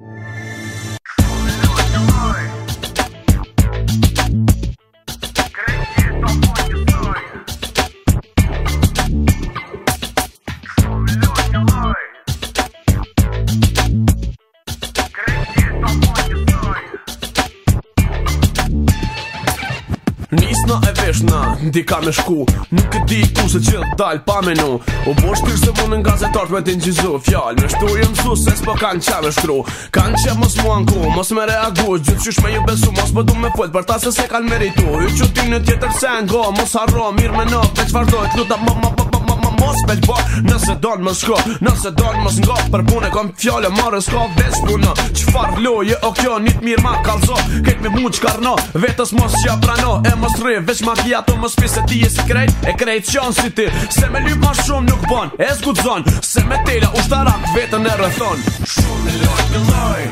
you Nisna e veshna, ndi ka me shku Nuk e di ku se qëllë dalë pa me nu U bo shpirë se vunë nga zetarët me t'in gjizu Fjallë me shtu jë mësu se s'po kanë qa me shtru Kanë qe mos mu anku, mos me reagu Gjithë qysh me ju besu, mos po du me fëllë Për ta se se kanë meritu Ju që ti në tjetër send, go, mos harro Mirë me në, veç vazhdojt, nuk da më më po mos me po Nëse donë më shko, nëse donë më shko Për punë e kom fjallë, marë s'ka punë Që farë loje o kjo, njëtë mirë ma kalzo Këtë me muqë karno, vetës mos që aprano E mos rë, veç ma kja to më shpi se ti e si krejt E krejt qënë si ti Se me lypë ma shumë nuk bon, e s'gudzon Se me tela ushtarak vetën e rëthon Shumë në lojt, me lojt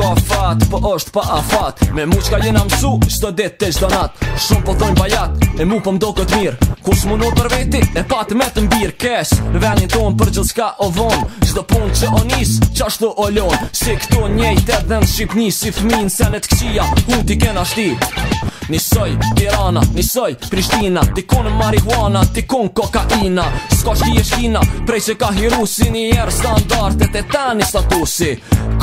ka fat, po është pa afat Me mu qka jena mësu, shtë dit të gjdo nat Shumë po dhojnë bajat, e mu po mdo këtë mirë Kur shmu në për veti, e pat me të mbirë Kesh, në venin ton për gjithë shka o dhonë Gjdo pun që o nisë, që ashtu o lonë Si këto njejtë edhe në Shqipni, si fmin, senet këqia, hu ti kena shti Nisoj, Tirana, nisoj, Prishtina Dikon e marihuana, dikon kokaina Ska shki e shkina, prej që ka hiru si një E ta një statusi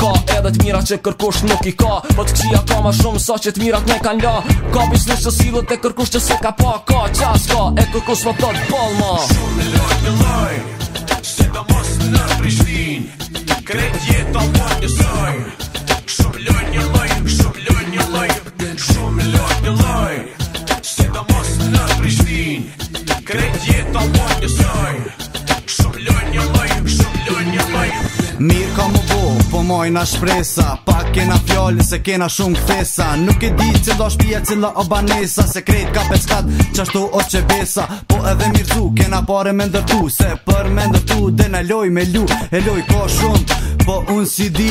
Ka edhe të që kërkush nuk i ka Po të kësia ka ma shumë sa që të mirat me kan la Ka pis në që silët e kërkush që se ka pa Ka qas ka e kërkush më po të të palma Shumë në lojt në lojt Se mos në në Prishtin Kretje Mirë ka më bo, po moj nga shpresa Pa kena fjallë, se kena shumë këthesa Nuk e di që do shpia cila o banesa Se krejt ka peskat që ashtu o që besa Po edhe mirë zu, kena pare me ndërtu Se për me ndërtu, dhe në loj me lu E loj ka shumë, po un si di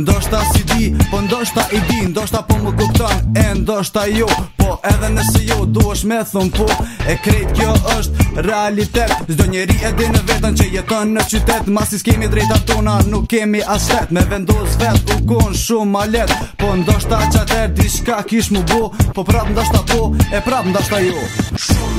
ndoshta si di po ndoshta i di ndoshta po më kupton e ndoshta ju po edhe nëse ju duash me thon po e kret kjo është realitet çdo njeri e di në vetën që jeton në qytet masi skemi drejta tona nuk kemi as vet me vendos vet u kon shumë malet po ndoshta çater diçka kish më bu po prap ndoshta po e prap ndoshta ju shumë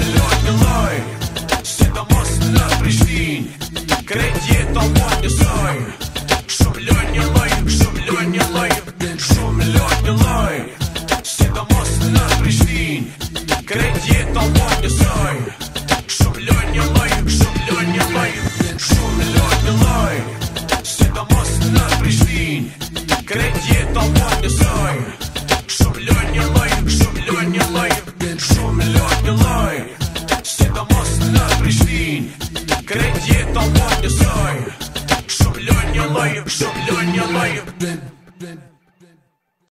Krejt jetë të po një soj Shumë loj një loj Shumë loj një loj Shumë loj një loj Se të mos në Prishtin Krejt jetë të po një soj Shumë loj një loj Shumë loj një